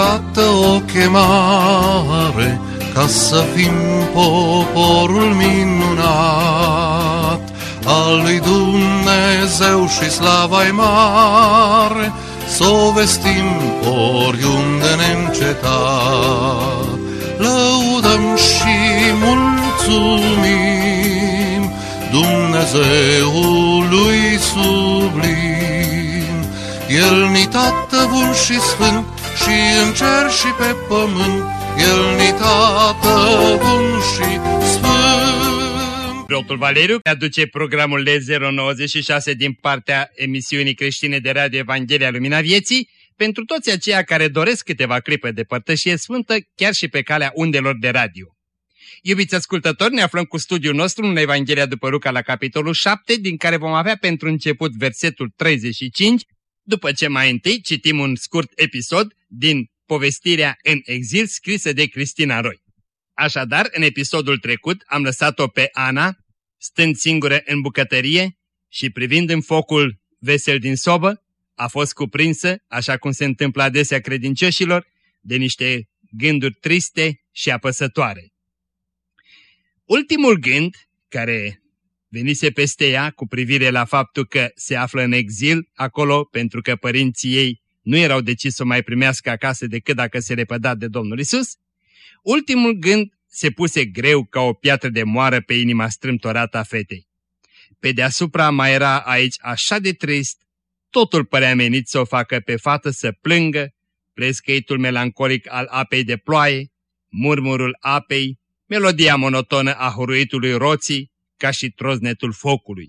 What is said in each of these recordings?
ridicată o chemare ca să fim poporul minunat al lui Dumnezeu și slava mare, să o vestim oriunde neîncetat. Lăudăm și mulțumim Dumnezeului sublim. El ni tată bun și sfânt și în cer și pe pământ, El ni tată bun și sfânt. Preotul Valeriu aduce programul L096 din partea emisiunii creștine de radio Evanghelia Lumina Vieții, pentru toți aceia care doresc câteva clipe de părtășie sfântă, chiar și pe calea undelor de radio. Iubiți ascultători, ne aflăm cu studiul nostru în Evanghelia după Luca la capitolul 7, din care vom avea pentru început versetul 35, după ce mai întâi citim un scurt episod din povestirea în exil scrisă de Cristina Roy. Așadar, în episodul trecut am lăsat-o pe Ana, stând singură în bucătărie și privind în focul vesel din sobă, a fost cuprinsă, așa cum se întâmplă adesea credincioșilor, de niște gânduri triste și apăsătoare. Ultimul gând care venise peste ea cu privire la faptul că se află în exil acolo pentru că părinții ei nu erau decis să o mai primească acasă decât dacă se lepăda de Domnul Isus, ultimul gând se puse greu ca o piatră de moară pe inima strâmtorată a fetei. Pe deasupra mai era aici așa de trist totul părea menit să o facă pe fată să plângă, plescăitul melancolic al apei de ploaie, murmurul apei, melodia monotonă a huruitului roții, ca și troznetul focului.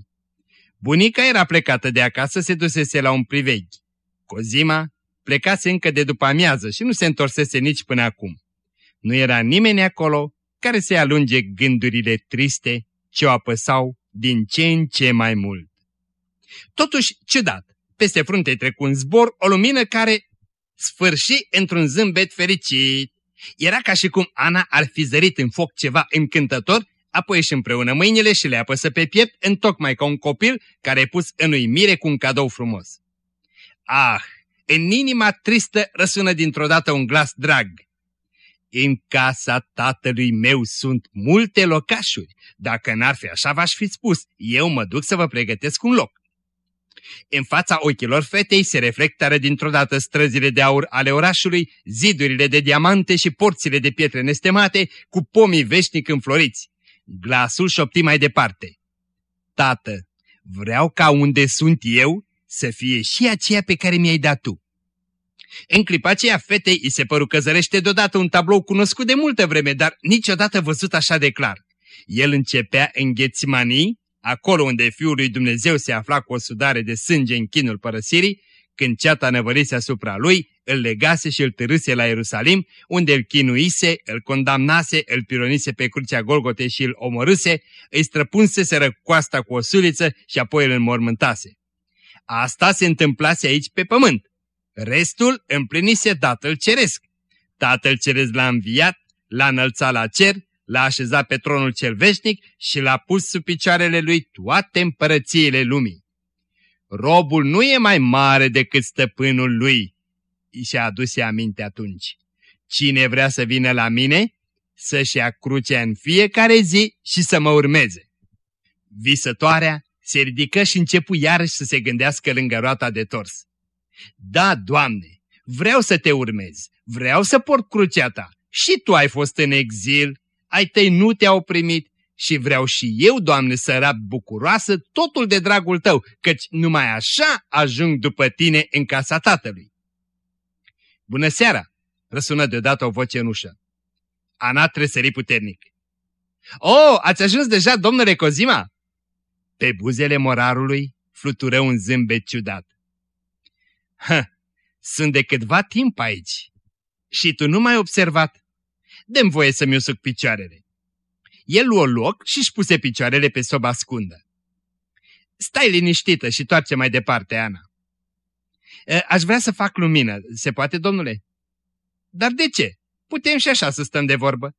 Bunica era plecată de acasă, se dusese la un priveghi. Cozima plecase încă de după amiază și nu se întorsese nici până acum. Nu era nimeni acolo care să-i alunge gândurile triste ce o apăsau din ce în ce mai mult. Totuși, ciudat, peste frunte trecu un zbor, o lumină care sfârși într-un zâmbet fericit. Era ca și cum Ana ar fi zărit în foc ceva încântător, apoi își împreună mâinile și le apăsă pe piept, întocmai ca un copil care e pus în uimire cu un cadou frumos. Ah, în inima tristă răsună dintr-o dată un glas drag. În casa tatălui meu sunt multe locașuri. Dacă n-ar fi așa, v-aș fi spus. Eu mă duc să vă pregătesc un loc. În fața ochilor fetei se reflectară dintr-o dată străzile de aur ale orașului, zidurile de diamante și porțile de pietre nestemate, cu pomii veșnic înfloriți. Glasul șopti mai departe. Tată, vreau ca unde sunt eu să fie și aceea pe care mi-ai dat tu. În clipa aceea fetei îi se păru că zărește deodată un tablou cunoscut de multă vreme, dar niciodată văzut așa de clar. El începea în Ghețimanii, acolo unde Fiul lui Dumnezeu se afla cu o sudare de sânge în chinul părăsirii, când ceata năvărise asupra lui, îl legase și îl târâse la Ierusalim, unde îl chinuise, îl condamnase, îl pironise pe crucea Golgote și îl omorâse, îi străpunseseră coasta cu o suliță și apoi îl înmormântase. Asta se întâmplase aici pe pământ. Restul împlinise Tatăl Ceresc. Tatăl Ceresc l-a înviat, l-a înălțat la cer l-a așezat pe tronul cel veșnic și l-a pus sub picioarele lui toate împărățiile lumii. Robul nu e mai mare decât stăpânul lui, i și-a adus aminte atunci. Cine vrea să vină la mine, să-și ia crucea în fiecare zi și să mă urmeze. Visătoarea se ridică și începu iarăși să se gândească lângă roata de tors. Da, Doamne, vreau să te urmez, vreau să port crucea ta. Și tu ai fost în exil, ai tăi nu te-au primit și vreau și eu, Doamne, să rab bucuroasă totul de dragul Tău, căci numai așa ajung după Tine în casa Tatălui. Bună seara! răsună deodată o voce în ușă. Ana tresări puternic. O, oh, ați ajuns deja, domnule Cozima? Pe buzele morarului flutură un zâmbet ciudat. Hă, sunt de câtva timp aici. Și tu nu m-ai observat dăm voie să-mi usuc picioarele. El luă loc și își puse picioarele pe soba scundă. Stai liniștită și toarce mai departe, Ana. Aș vrea să fac lumină. Se poate, domnule? Dar de ce? Putem și așa să stăm de vorbă.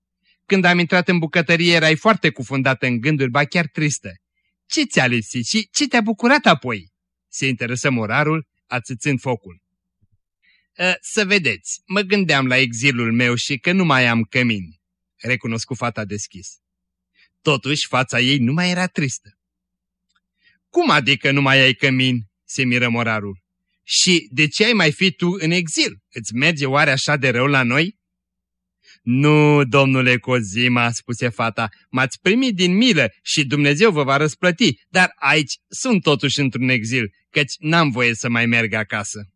Când am intrat în bucătărie erai foarte cufundată în gânduri, ba chiar tristă. Ce ți-a lipsit și ce te-a bucurat apoi? Se interesă morarul, ațățând focul. ă, să vedeți, mă gândeam la exilul meu și că nu mai am cămin, recunoscu fata deschis. Totuși, fața ei nu mai era tristă. Cum adică nu mai ai cămin? se miră morarul. Și de ce ai mai fi tu în exil? Îți merge oare așa de rău la noi? Nu, domnule Cozima, spuse fata, m-ați primit din milă și Dumnezeu vă va răsplăti, dar aici sunt totuși într-un exil, căci n-am voie să mai merg acasă.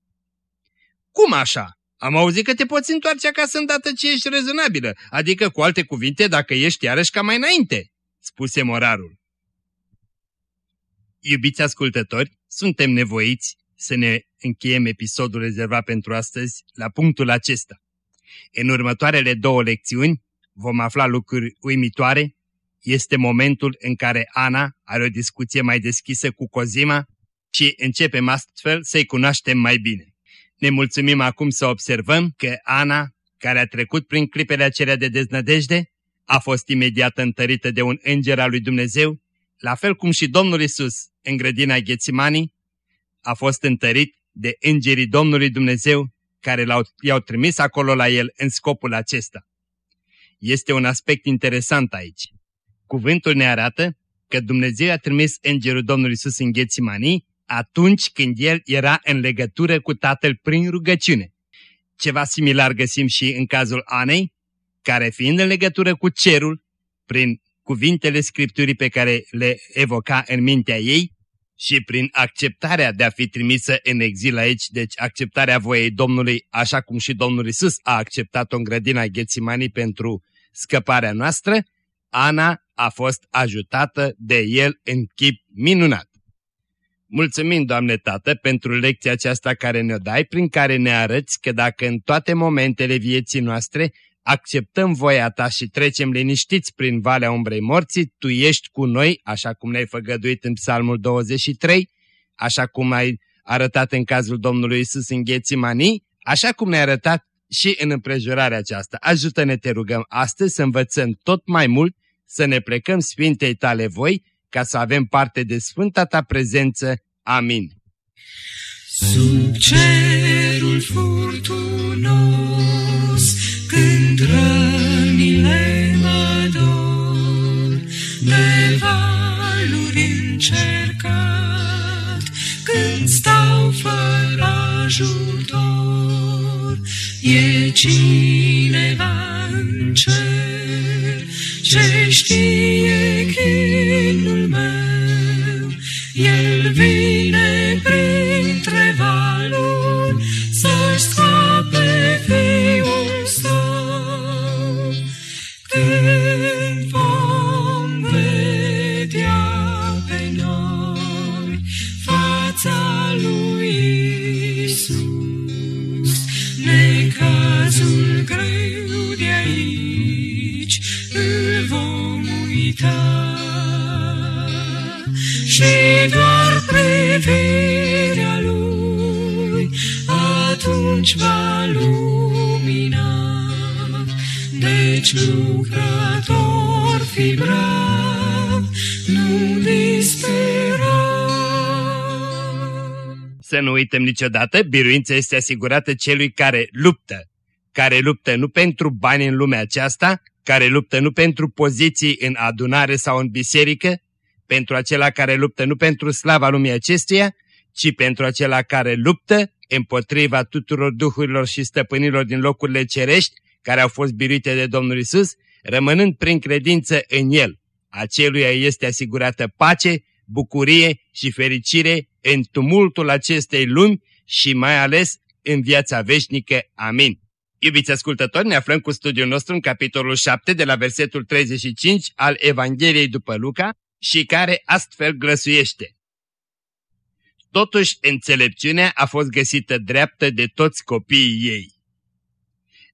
Cum așa? Am auzit că te poți întoarce acasă îndată ce ești rezonabilă, adică cu alte cuvinte dacă ești iarăși ca mai înainte, spuse morarul. Iubiți ascultători, suntem nevoiți să ne încheiem episodul rezervat pentru astăzi la punctul acesta. În următoarele două lecțiuni vom afla lucruri uimitoare. Este momentul în care Ana are o discuție mai deschisă cu Cozima și începem astfel să-i cunoaștem mai bine. Ne mulțumim acum să observăm că Ana, care a trecut prin clipele acelea de deznădejde, a fost imediat întărită de un înger al lui Dumnezeu, la fel cum și Domnul Isus în grădina Ghețimanii a fost întărit de îngerii Domnului Dumnezeu care i-au trimis acolo la el în scopul acesta. Este un aspect interesant aici. Cuvântul ne arată că Dumnezeu a trimis îngerul Domnului Isus în Ghețimanii atunci când el era în legătură cu Tatăl prin rugăciune. Ceva similar găsim și în cazul Anei, care fiind în legătură cu cerul, prin cuvintele Scripturii pe care le evoca în mintea ei și prin acceptarea de a fi trimisă în exil aici, deci acceptarea voiei Domnului, așa cum și Domnul Isus a acceptat-o în grădina Ghețimanii pentru scăparea noastră, Ana a fost ajutată de el în chip minunat. Mulțumim, Doamne Tată, pentru lecția aceasta care ne-o dai, prin care ne arăți că dacă în toate momentele vieții noastre acceptăm voia ta și trecem liniștiți prin valea umbrei morții, tu ești cu noi, așa cum ne-ai făgăduit în psalmul 23, așa cum ai arătat în cazul Domnului Isus în Ghețimanii, așa cum ne-ai arătat și în împrejurarea aceasta. Ajută-ne, te rugăm, astăzi să învățăm tot mai mult, să ne plecăm Sfintei tale voi, ca să avem parte de Sfânta ta prezență. Amin. Sub cerul furtunos, când rănile mă dor, de valuri încercat, când stau fără ajutor, e cineva în cer, ce știe chinul meu, el vine printre valuri să-și scape fiul Și doar privirea lui atunci va lumina. Deci lucrător fi brav, nu dispera. Să nu uităm niciodată, biruința este asigurată celui care luptă, care luptă nu pentru bani în lumea aceasta, care luptă nu pentru poziții în adunare sau în biserică, pentru acela care luptă nu pentru slava lumii acestuia, ci pentru acela care luptă împotriva tuturor duhurilor și stăpânilor din locurile cerești, care au fost biruite de Domnul Isus, rămânând prin credință în El. Aceluia este asigurată pace, bucurie și fericire în tumultul acestei lumi și mai ales în viața veșnică. Amin. Iubiți ascultători, ne aflăm cu studiul nostru în capitolul 7 de la versetul 35 al Evangheliei după Luca și care astfel glăsuiește. Totuși, înțelepciunea a fost găsită dreaptă de toți copiii ei.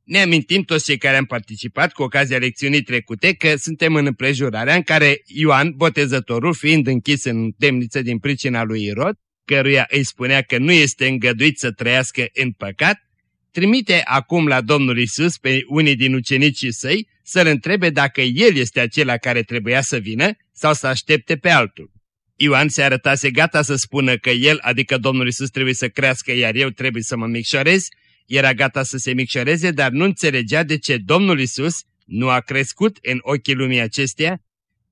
Ne amintim toți cei care am participat cu ocazia lecțiunii trecute că suntem în împrejurarea în care Ioan, botezătorul, fiind închis în temniță din pricina lui Irod, căruia îi spunea că nu este îngăduit să trăiască în păcat, trimite acum la Domnul Isus pe unii din ucenicii săi să-l întrebe dacă el este acela care trebuia să vină sau să aștepte pe altul. Ioan se arătase gata să spună că el, adică Domnul Isus, trebuie să crească, iar eu trebuie să mă micșorez, era gata să se micșoreze, dar nu înțelegea de ce Domnul Isus nu a crescut în ochii lumii acesteia.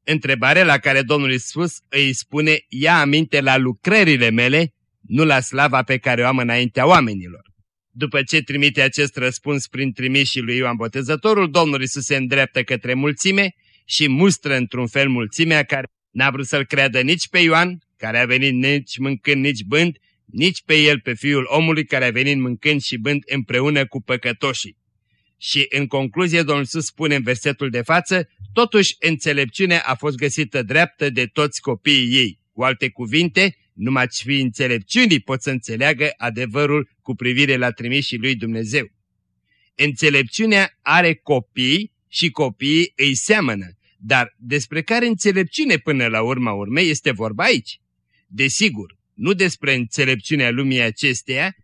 Întrebare la care Domnul Isus îi spune, ia aminte la lucrările mele, nu la slava pe care o am înaintea oamenilor. După ce trimite acest răspuns prin trimișii lui Ioan Botezătorul, Domnul Isus se îndreaptă către mulțime și mustră într-un fel mulțimea care n-a vrut să-l creadă nici pe Ioan, care a venit nici mâncând, nici bând, nici pe el, pe fiul omului care a venit mâncând și bând împreună cu păcătoșii. Și în concluzie Domnul Iisus spune în versetul de față, totuși înțelepciunea a fost găsită dreaptă de toți copiii ei. Cu alte cuvinte, numai fi înțelepciunii pot să înțeleagă adevărul cu privire la trimișii lui Dumnezeu. Înțelepciunea are copii și copiii îi seamănă, dar despre care înțelepciune până la urma urmei este vorba aici? Desigur, nu despre înțelepciunea lumii acesteia,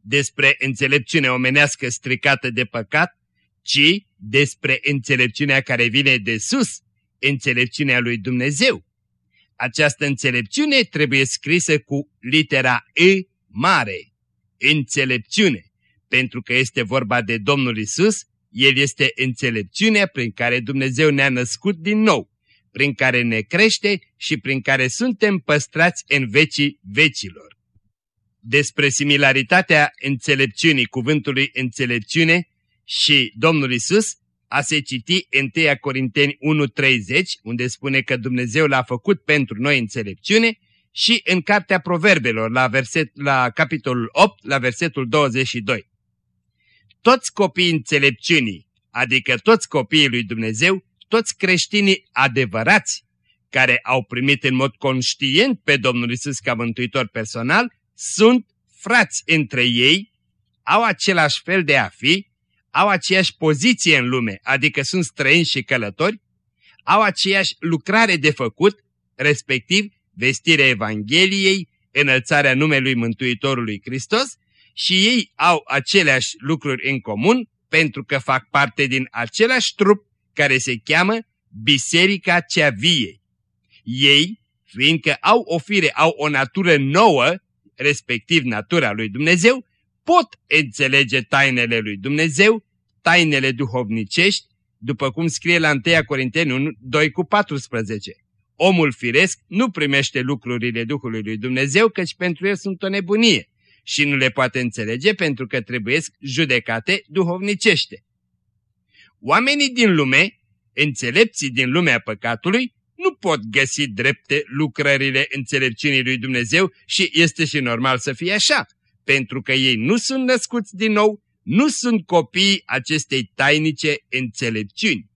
despre înțelepciunea omenească stricată de păcat, ci despre înțelepciunea care vine de sus, înțelepciunea lui Dumnezeu. Această înțelepciune trebuie scrisă cu litera E mare, înțelepciune, pentru că este vorba de Domnul Isus, El este înțelepciunea prin care Dumnezeu ne-a născut din nou, prin care ne crește și prin care suntem păstrați în vecii vecilor. Despre similaritatea înțelepciunii cuvântului înțelepciune și Domnul Isus a se citi în 1 Corinteni 1.30, unde spune că Dumnezeu l-a făcut pentru noi înțelepciune, și în Cartea Proverbelor, la, verset, la capitolul 8, la versetul 22. Toți copiii înțelepciunii, adică toți copiii lui Dumnezeu, toți creștinii adevărați, care au primit în mod conștient pe Domnul Isus ca mântuitor personal, sunt frați între ei, au același fel de a fi, au aceeași poziție în lume, adică sunt străini și călători, au aceeași lucrare de făcut, respectiv vestirea Evangheliei, înălțarea numelui Mântuitorului Hristos și ei au aceleași lucruri în comun pentru că fac parte din același trup care se cheamă Biserica cea vie. Ei, fiindcă au o fire, au o natură nouă, respectiv natura lui Dumnezeu, pot înțelege tainele lui Dumnezeu, tainele duhovnicești, după cum scrie la 1 Corinteni 1, 2 cu 14. Omul firesc nu primește lucrurile Duhului lui Dumnezeu, căci pentru el sunt o nebunie și nu le poate înțelege pentru că trebuie judecate duhovnicește. Oamenii din lume, înțelepții din lumea păcatului, nu pot găsi drepte lucrările înțelepciunii lui Dumnezeu și este și normal să fie așa, pentru că ei nu sunt născuți din nou, nu sunt copiii acestei tainice înțelepciuni.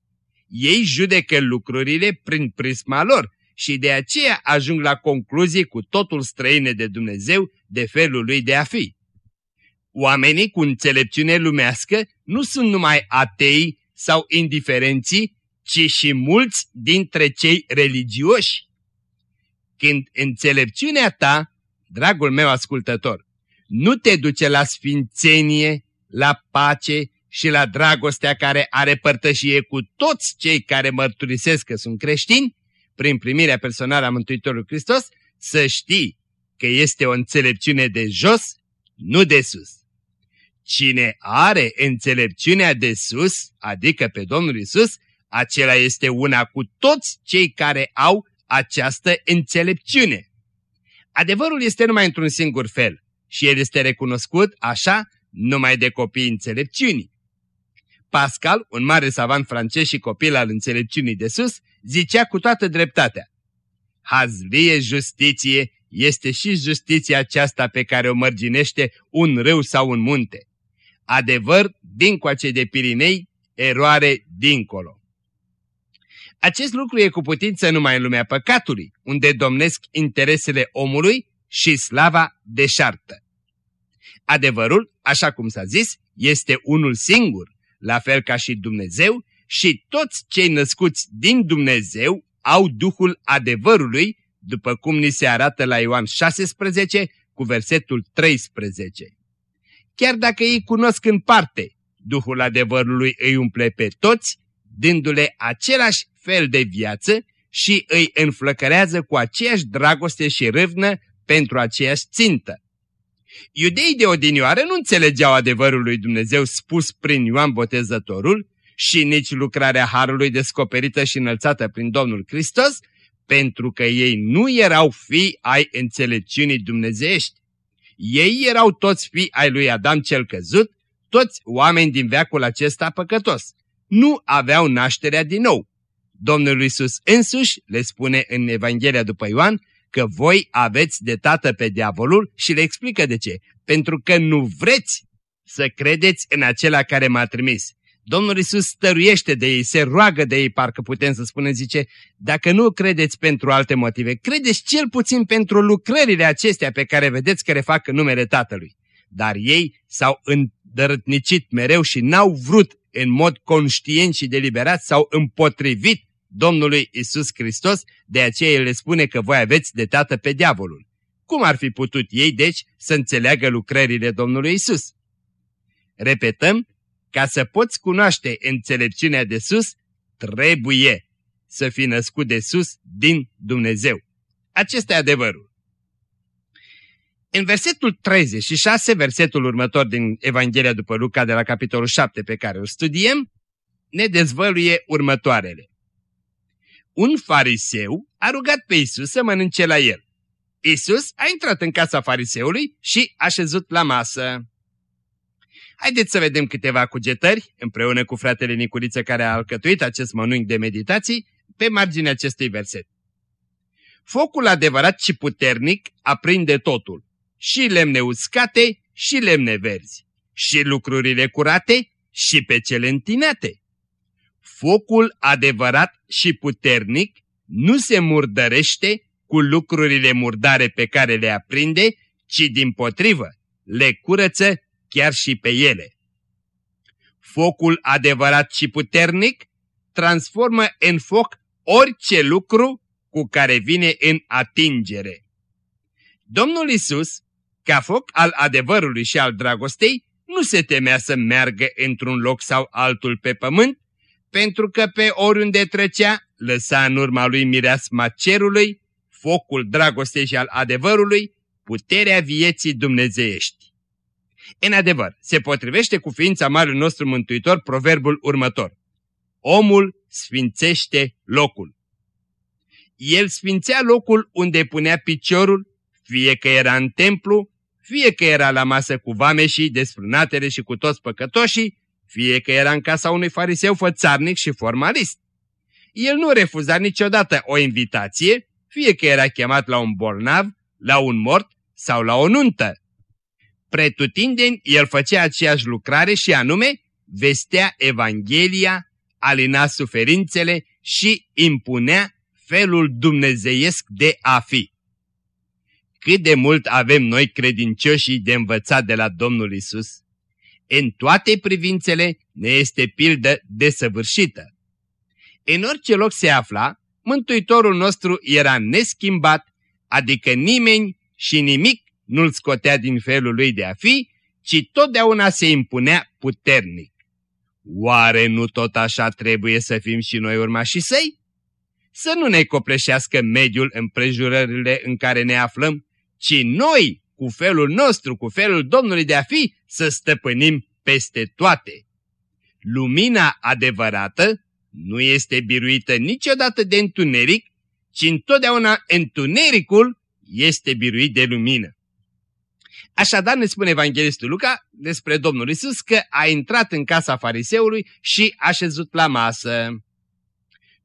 Ei judecă lucrurile prin prisma lor și de aceea ajung la concluzii cu totul străine de Dumnezeu de felul lui de a fi. Oamenii cu înțelepciune lumească nu sunt numai atei sau indiferenții, ci și mulți dintre cei religioși. Când înțelepciunea ta, dragul meu ascultător, nu te duce la sfințenie, la pace și la dragostea care are părtășie cu toți cei care mărturisesc că sunt creștini, prin primirea personală a Mântuitorului Hristos, să știi că este o înțelepciune de jos, nu de sus. Cine are înțelepciunea de sus, adică pe Domnul Isus, acela este una cu toți cei care au această înțelepciune. Adevărul este numai într-un singur fel și el este recunoscut așa numai de copiii înțelepciunii. Pascal, un mare savant francez și copil al înțelepciunii de sus, zicea cu toată dreptatea. Hazlie justiție este și justiția aceasta pe care o mărginește un râu sau un munte. Adevăr dincoace de Pirinei, eroare dincolo. Acest lucru e cu putință numai în lumea păcatului, unde domnesc interesele omului și slava deșartă. Adevărul, așa cum s-a zis, este unul singur, la fel ca și Dumnezeu, și toți cei născuți din Dumnezeu au Duhul adevărului, după cum ni se arată la Ioan 16 cu versetul 13. Chiar dacă ei cunosc în parte, Duhul adevărului îi umple pe toți, dându-le același fel de viață și îi înflăcărează cu aceeași dragoste și râvnă pentru aceeași țintă. Iudeii de odinioară nu înțelegeau adevărul lui Dumnezeu spus prin Ioan Botezătorul și nici lucrarea Harului descoperită și înălțată prin Domnul Hristos, pentru că ei nu erau fii ai înțelepciunii dumnezeiești. Ei erau toți fii ai lui Adam cel căzut, toți oameni din veacul acesta păcătos. Nu aveau nașterea din nou. Domnul Iisus însuși le spune în Evanghelia după Ioan că voi aveți de tată pe diavolul și le explică de ce. Pentru că nu vreți să credeți în acela care m-a trimis. Domnul Isus stăruiește de ei, se roagă de ei, parcă putem să spunem, zice, dacă nu credeți pentru alte motive, credeți cel puțin pentru lucrările acestea pe care vedeți că le fac în numele Tatălui. Dar ei s-au îndărătnicit mereu și n-au vrut în mod conștient și deliberat, s-au împotrivit Domnului Isus Hristos, de aceea El le spune că voi aveți de tată pe diavolul. Cum ar fi putut ei, deci, să înțeleagă lucrările Domnului Isus? Repetăm, ca să poți cunoaște înțelepciunea de sus, trebuie să fii născut de sus din Dumnezeu. Acesta e adevărul. În versetul 36, versetul următor din Evanghelia după Luca de la capitolul 7 pe care îl studiem, ne dezvăluie următoarele. Un fariseu a rugat pe Isus să mănânce la el. Isus a intrat în casa fariseului și a șezut la masă. Haideți să vedem câteva cugetări, împreună cu fratele Nicuriță care a alcătuit acest mănânc de meditații, pe marginea acestui verset. Focul adevărat și puternic aprinde totul, și lemne uscate și lemne verzi, și lucrurile curate și pe cele întinate. Focul adevărat și puternic nu se murdărește cu lucrurile murdare pe care le aprinde, ci din potrivă le curăță chiar și pe ele. Focul adevărat și puternic transformă în foc orice lucru cu care vine în atingere. Domnul Isus, ca foc al adevărului și al dragostei, nu se temea să meargă într-un loc sau altul pe pământ, pentru că pe oriunde trecea, lăsa în urma lui mireasma cerului, focul dragostei și al adevărului, puterea vieții dumnezeiești. În adevăr, se potrivește cu ființa Marului nostru Mântuitor proverbul următor. Omul sfințește locul. El sfințea locul unde punea piciorul, fie că era în templu, fie că era la masă cu vameșii, desprânatele și cu toți păcătoșii, fie că era în casa unui fariseu fățarnic și formalist. El nu refuza niciodată o invitație, fie că era chemat la un bolnav, la un mort sau la o nuntă pretutindeni el făcea aceeași lucrare și anume vestea Evanghelia, alina suferințele și impunea felul dumnezeiesc de a fi. Cât de mult avem noi credincioșii de învățat de la Domnul Isus? În toate privințele ne este pildă desăvârșită. În orice loc se afla, Mântuitorul nostru era neschimbat, adică nimeni și nimic nu-l scotea din felul lui de a fi, ci totdeauna se impunea puternic. Oare nu tot așa trebuie să fim și noi urmașii săi? Să nu ne copleșească mediul împrejurările în care ne aflăm, ci noi, cu felul nostru, cu felul Domnului de a fi, să stăpânim peste toate. Lumina adevărată nu este biruită niciodată de întuneric, ci întotdeauna întunericul este biruit de lumină. Așadar ne spune Evanghelistul Luca despre Domnul Isus că a intrat în casa fariseului și a șezut la masă.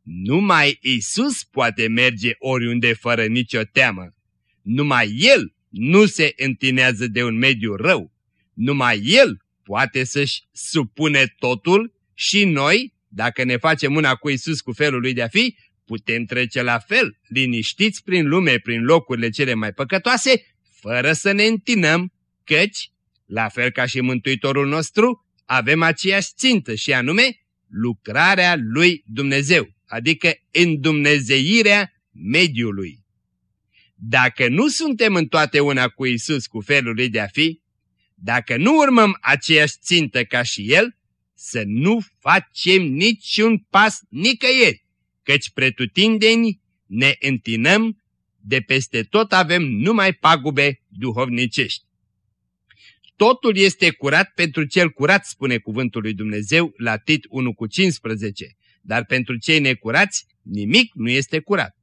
Numai Isus poate merge oriunde fără nicio teamă. Numai El nu se întinează de un mediu rău. Numai El poate să-și supune totul și noi, dacă ne facem una cu Isus cu felul lui de a fi, putem trece la fel, liniștiți prin lume, prin locurile cele mai păcătoase, fără să ne întinăm, căci, la fel ca și Mântuitorul nostru, avem aceeași țintă și anume lucrarea lui Dumnezeu, adică îndumnezeirea mediului. Dacă nu suntem în toate una cu Isus cu felul lui de a fi, dacă nu urmăm aceeași țintă ca și El, să nu facem niciun pas nicăieri, căci pretutindeni ne întinăm de peste tot avem numai pagube duhovnicești. Totul este curat pentru cel curat, spune cuvântul lui Dumnezeu la Tit 1 cu 15, dar pentru cei necurați nimic nu este curat.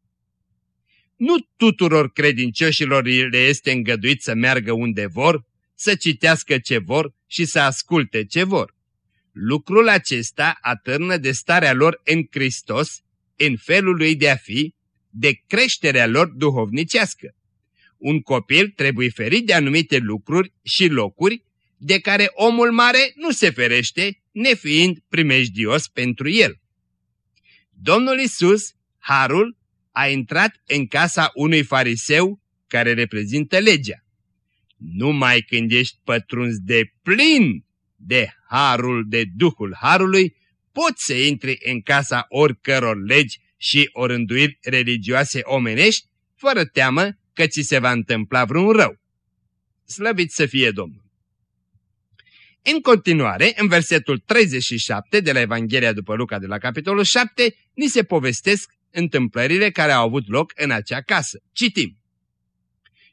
Nu tuturor credincioșilor le este îngăduit să meargă unde vor, să citească ce vor și să asculte ce vor. Lucrul acesta atârnă de starea lor în Hristos, în felul lui de a fi, de creșterea lor duhovnicească. Un copil trebuie ferit de anumite lucruri și locuri de care omul mare nu se ferește, nefiind primejdios pentru el. Domnul Isus, Harul, a intrat în casa unui fariseu care reprezintă legea. Numai când ești pătruns de plin de harul, de Duhul Harului, poți să intri în casa oricăror legi și orânduiri religioase omenești, fără teamă că ți se va întâmpla vreun rău. Slăbit să fie Domnul! În continuare, în versetul 37 de la Evanghelia după Luca de la capitolul 7, ni se povestesc întâmplările care au avut loc în acea casă. Citim.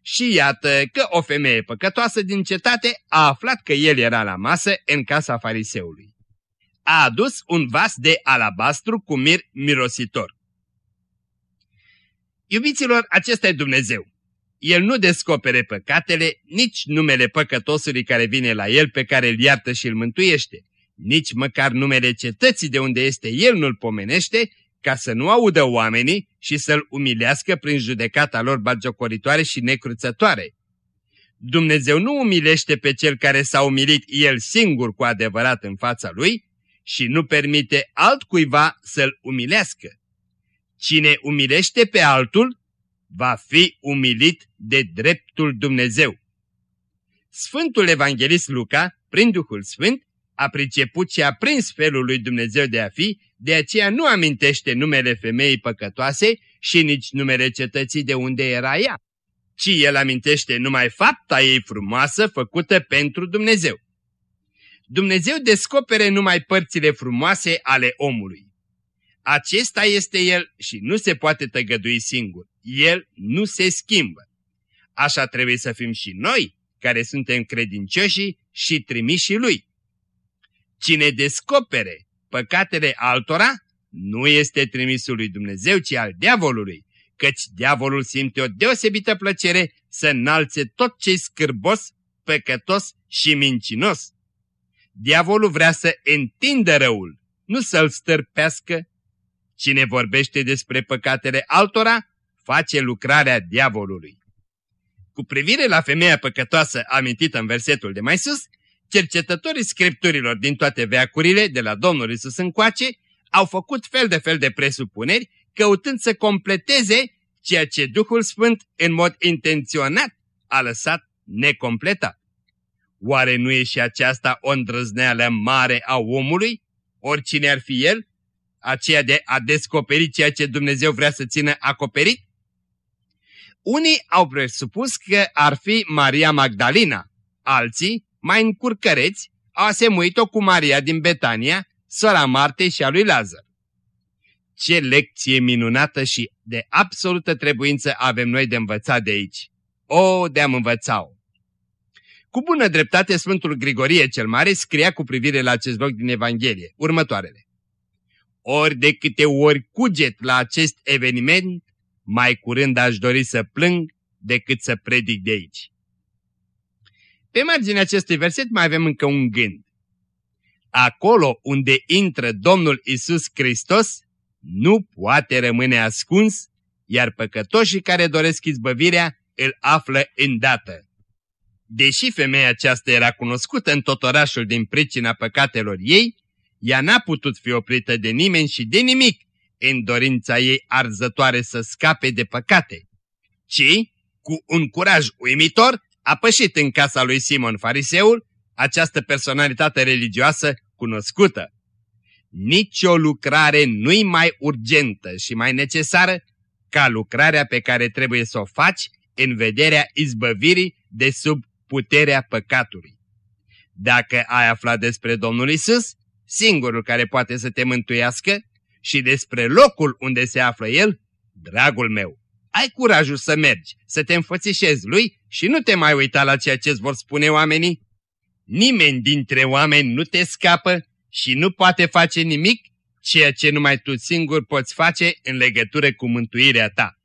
Și iată că o femeie păcătoasă din cetate a aflat că el era la masă în casa fariseului. A adus un vas de alabastru cu mir mirositor. Iubiților, acesta e Dumnezeu. El nu descopere păcatele, nici numele păcătosului care vine la el pe care îl iartă și îl mântuiește. Nici măcar numele cetății de unde este el nu-l pomenește, ca să nu audă oamenii și să-l umilească prin judecata lor bagiocoritoare și necruțătoare. Dumnezeu nu umilește pe cel care s-a umilit el singur cu adevărat în fața lui și nu permite altcuiva să-l umilească. Cine umilește pe altul, va fi umilit de dreptul Dumnezeu. Sfântul Evanghelist Luca, prin Duhul Sfânt, a priceput și a prins felul lui Dumnezeu de a fi, de aceea nu amintește numele femeii păcătoase și nici numele cetății de unde era ea, ci el amintește numai fapta ei frumoasă făcută pentru Dumnezeu. Dumnezeu descopere numai părțile frumoase ale omului. Acesta este el și nu se poate tăgădui singur. El nu se schimbă. Așa trebuie să fim și noi, care suntem credincioși și trimiși lui. Cine descopere păcatele altora, nu este trimisul lui Dumnezeu, ci al diavolului, căci diavolul simte o deosebită plăcere să înalțe tot ce-i scârbos, păcătos și mincinos. Diavolul vrea să întindă răul, nu să-l stârpească. Cine vorbește despre păcatele altora, face lucrarea diavolului. Cu privire la femeia păcătoasă amintită în versetul de mai sus, cercetătorii scripturilor din toate veacurile, de la Domnul Isus încoace, au făcut fel de fel de presupuneri, căutând să completeze ceea ce Duhul Sfânt, în mod intenționat, a lăsat necompletat. Oare nu e și aceasta o îndrăzneală mare a omului, oricine ar fi el, aceea de a descoperi ceea ce Dumnezeu vrea să țină acoperit? Unii au presupus că ar fi Maria Magdalena, alții mai încurcăreți, au asemuit-o cu Maria din Betania, sora Martei și a lui Lazar. Ce lecție minunată și de absolută trebuință avem noi de învățat de aici. O, de-am învățat-o! Cu bună dreptate, Sfântul Grigorie cel Mare scria cu privire la acest loc din Evanghelie următoarele. Ori de câte ori cuget la acest eveniment, mai curând aș dori să plâng decât să predic de aici. Pe marginea acestui verset mai avem încă un gând. Acolo unde intră Domnul Isus Hristos, nu poate rămâne ascuns, iar păcătoșii care doresc izbăvirea îl află îndată. Deși femeia aceasta era cunoscută în tot orașul din pricina păcatelor ei, ea n-a putut fi oprită de nimeni și de nimic în dorința ei arzătoare să scape de păcate, ci, cu un curaj uimitor, a pășit în casa lui Simon Fariseul, această personalitate religioasă cunoscută. Nici o lucrare nu-i mai urgentă și mai necesară ca lucrarea pe care trebuie să o faci în vederea izbăvirii de sub puterea păcatului. Dacă ai aflat despre Domnul Isus, singurul care poate să te mântuiască, și despre locul unde se află El, dragul meu, ai curajul să mergi, să te înfățișezi lui și nu te mai uita la ceea ce îți vor spune oamenii. Nimeni dintre oameni nu te scapă și nu poate face nimic, ceea ce numai tu singur poți face în legătură cu mântuirea ta.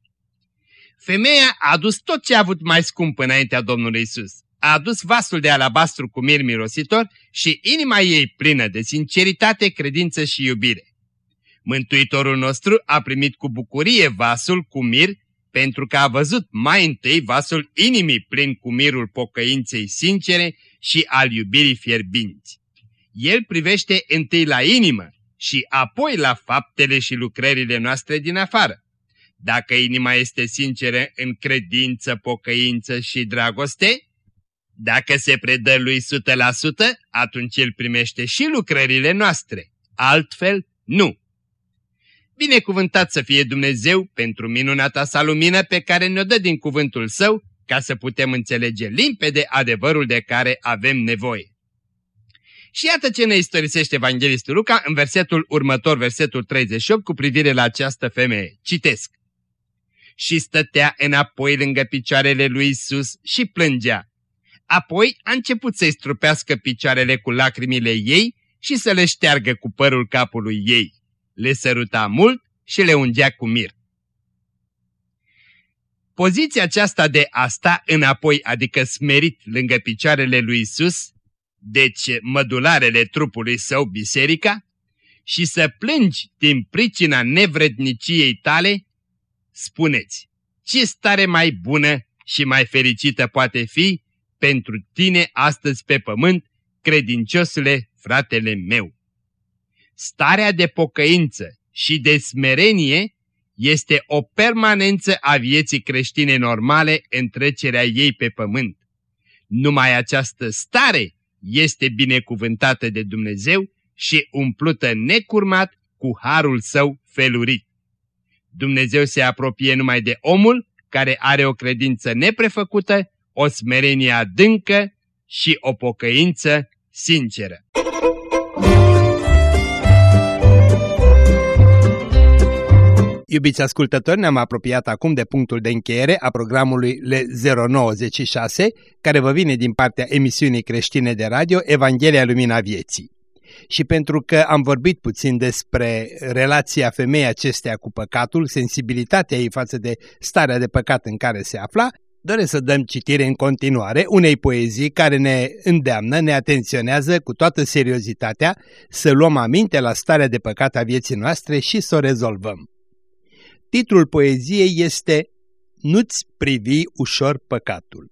Femeia a adus tot ce a avut mai scump înaintea Domnului Isus. A adus vasul de alabastru cu mir mirositor și inima ei plină de sinceritate, credință și iubire. Mântuitorul nostru a primit cu bucurie vasul cu mir pentru că a văzut mai întâi vasul inimii plin cu mirul pocăinței sincere și al iubirii fierbinți. El privește întâi la inimă și apoi la faptele și lucrările noastre din afară. Dacă inima este sinceră în credință, pocăință și dragoste, dacă se predă lui 100%, atunci el primește și lucrările noastre. Altfel, nu. Binecuvântat să fie Dumnezeu pentru minunata sa lumină pe care ne-o dă din cuvântul său, ca să putem înțelege limpede adevărul de care avem nevoie. Și iată ce ne istorisește Evanghelistul Luca în versetul următor, versetul 38, cu privire la această femeie. Citesc. Și stătea înapoi lângă picioarele lui Isus și plângea. Apoi a început să-i strupească picioarele cu lacrimile ei și să le șteargă cu părul capului ei. Le săruta mult și le ungea cu mir. Poziția aceasta de a sta înapoi, adică smerit lângă picioarele lui Isus, deci mădularele trupului său, biserica, și să plângi din pricina nevredniciei tale, spuneți, ce stare mai bună și mai fericită poate fi pentru tine astăzi pe pământ, credinciosule, fratele meu. Starea de pocăință și de smerenie este o permanență a vieții creștine normale în trecerea ei pe pământ. Numai această stare este binecuvântată de Dumnezeu și umplută necurmat cu harul său felurit. Dumnezeu se apropie numai de omul care are o credință neprefăcută, o smerenie adâncă și o pocăință sinceră. Iubiți ascultători, ne-am apropiat acum de punctul de încheiere a programului L096, care vă vine din partea emisiunii creștine de radio Evanghelia Lumina Vieții. Și pentru că am vorbit puțin despre relația femeii acestea cu păcatul, sensibilitatea ei față de starea de păcat în care se afla, doresc să dăm citire în continuare unei poezii care ne îndeamnă, ne atenționează cu toată seriozitatea să luăm aminte la starea de păcat a vieții noastre și să o rezolvăm. Titlul poeziei este Nu-ți privi ușor păcatul.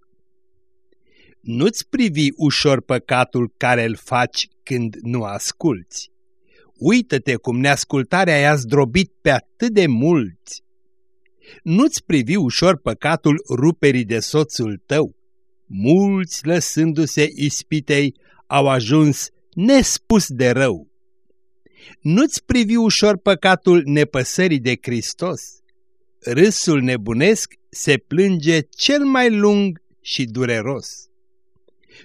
Nu-ți privi ușor păcatul care îl faci când nu asculți. Uită-te cum neascultarea i-a zdrobit pe atât de mulți. Nu-ți privi ușor păcatul ruperii de soțul tău. Mulți, lăsându-se ispitei, au ajuns nespus de rău. Nu-ți privi ușor păcatul nepăsării de Hristos. Râsul nebunesc se plânge cel mai lung și dureros.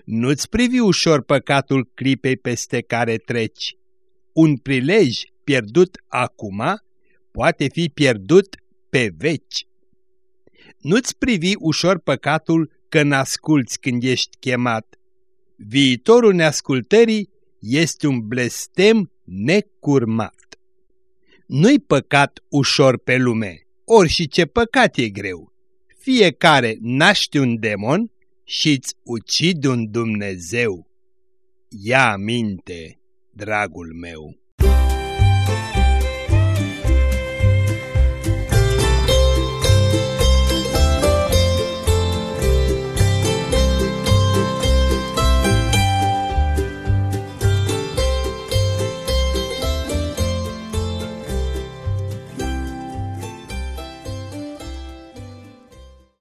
Nu-ți privi ușor păcatul clipei peste care treci. Un prilej pierdut acum poate fi pierdut pe veci. Nu-ți privi ușor păcatul că n-asculți când ești chemat. Viitorul neascultării este un blestem necurmat. Nu-i păcat ușor pe lume, orși și ce păcat e greu. Fiecare naște un demon și-ți ucide un Dumnezeu. Ia minte, dragul meu!